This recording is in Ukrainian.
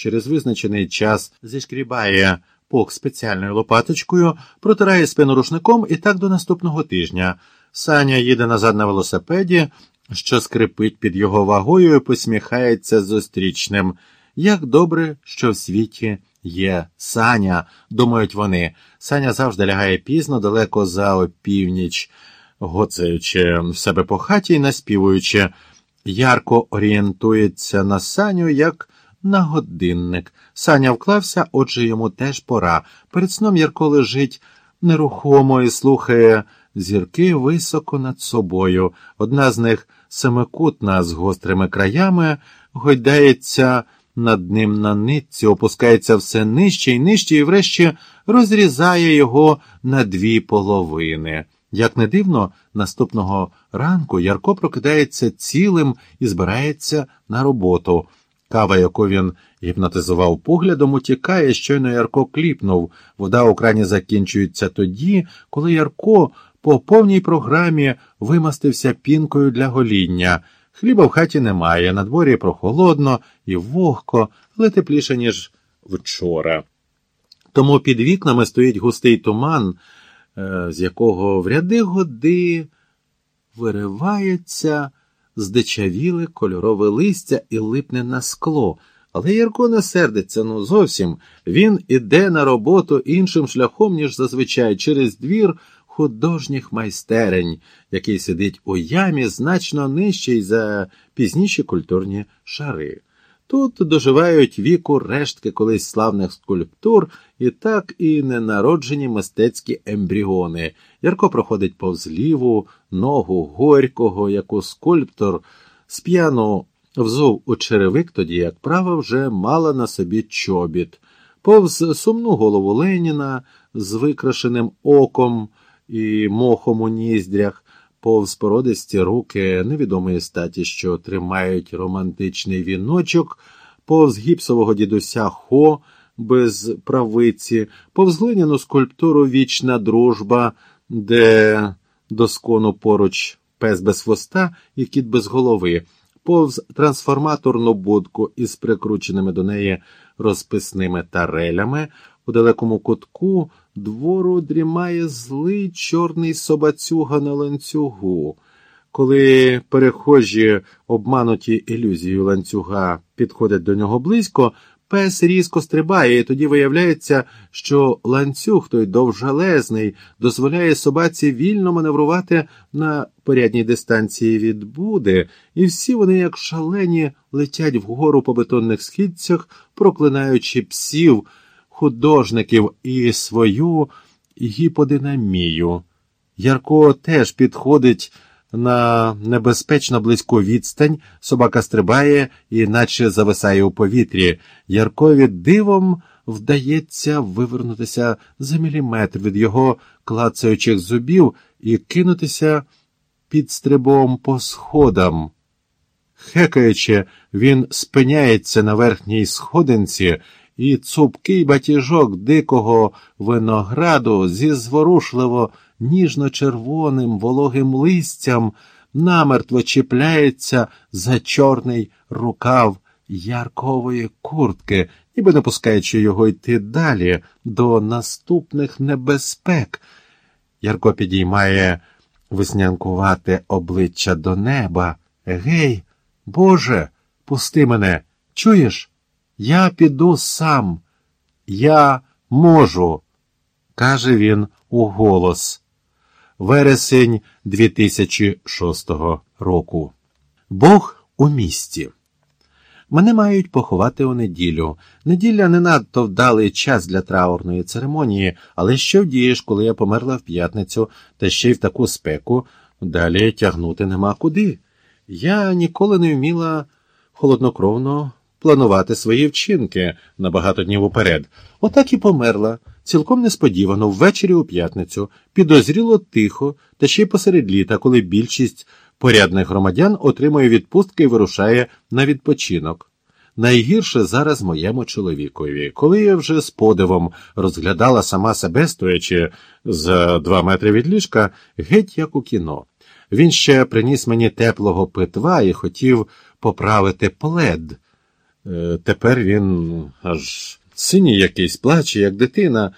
через визначений час зішкрібає пок спеціальною лопаточкою, протирає спину рушником і так до наступного тижня. Саня їде назад на велосипеді, що скрипить під його вагою і посміхається зустрічним. Як добре, що в світі є Саня, думають вони. Саня завжди лягає пізно, далеко за опівніч, гоцаючи в себе по хаті і наспівуючи. Ярко орієнтується на Саню як на годинник. Саня вклався, отже йому теж пора. Перед сном Ярко лежить нерухомо і слухає зірки високо над собою. Одна з них семикутна з гострими краями, гойдається над ним на нитці, опускається все нижче і нижче, і врешті розрізає його на дві половини. Як не дивно, наступного ранку Ярко прокидається цілим і збирається на роботу. Кава, яку він гіпнотизував поглядом, утікає, щойно Ярко кліпнув. Вода у крані закінчується тоді, коли Ярко по повній програмі вимастився пінкою для гоління. Хліба в хаті немає, на дворі прохолодно і вогко, але тепліше, ніж вчора. Тому під вікнами стоїть густий туман, е, з якого в ряди годи виривається здичавіле кольорове листя і липне на скло. Але Ярко не сердиться, ну зовсім. Він іде на роботу іншим шляхом, ніж зазвичай, через двір художніх майстерень, який сидить у ямі значно нижчий за пізніші культурні шари. Тут доживають віку рештки колись славних скульптур і так і ненароджені мистецькі ембріони. Ярко проходить повз ліву ногу горького, яку скульптор сп'яну взув у черевик, тоді як права вже мала на собі чобіт, повз сумну голову Леніна з викрашеним оком і мохом у ніздрях, повз породисті руки невідомої статі, що тримають романтичний віночок, повз гіпсового дідуся Хо без правиці, повз глиняну скульптуру Вічна дружба, де доскону поруч пес без хвоста і кіт без голови, повз трансформаторну будку із прикрученими до неї розписними тарелями, у далекому кутку двору дрімає злий чорний собацюга на ланцюгу. Коли перехожі, обмануті ілюзією ланцюга, підходять до нього близько, пес різко стрибає, і тоді виявляється, що ланцюг той довжелезний дозволяє собаці вільно маневрувати на порядній дистанції від буди, і всі вони, як шалені, летять вгору по бетонних східцях, проклинаючи псів, художників і свою гіподинамію. Ярко теж підходить на небезпечно близьку відстань, собака стрибає і наче зависає у повітрі. Яркові дивом вдається вивернутися за міліметр від його клацаючих зубів і кинутися під стрибом по сходам. Хекаючи, він спиняється на верхній сходинці і цупкий батіжок дикого винограду зі зворушливо ніжно-червоним вологим листям намертво чіпляється за чорний рукав яркової куртки, ніби не пускаючи його йти далі до наступних небезпек. Ярко підіймає веснянкувате обличчя до неба. Гей, Боже, пусти мене, чуєш? Я піду сам, я можу, каже він у голос. Вересень 2006 року. Бог у місті. Мене мають поховати у неділю. Неділя не надто вдалий час для траурної церемонії, але що вдієш, коли я померла в п'ятницю, та ще й в таку спеку, далі тягнути нема куди. Я ніколи не вміла холоднокровно планувати свої вчинки на багато днів уперед. Отак і померла, цілком несподівано, ввечері у п'ятницю, підозріло тихо, та ще й посеред літа, коли більшість порядних громадян отримує відпустки і вирушає на відпочинок. Найгірше зараз моєму чоловікові, коли я вже з подивом розглядала сама себе, стоячи за два метри від ліжка, геть як у кіно. Він ще приніс мені теплого питва і хотів поправити плед. Е, Тепер він аж синій якийсь плаче, як дитина,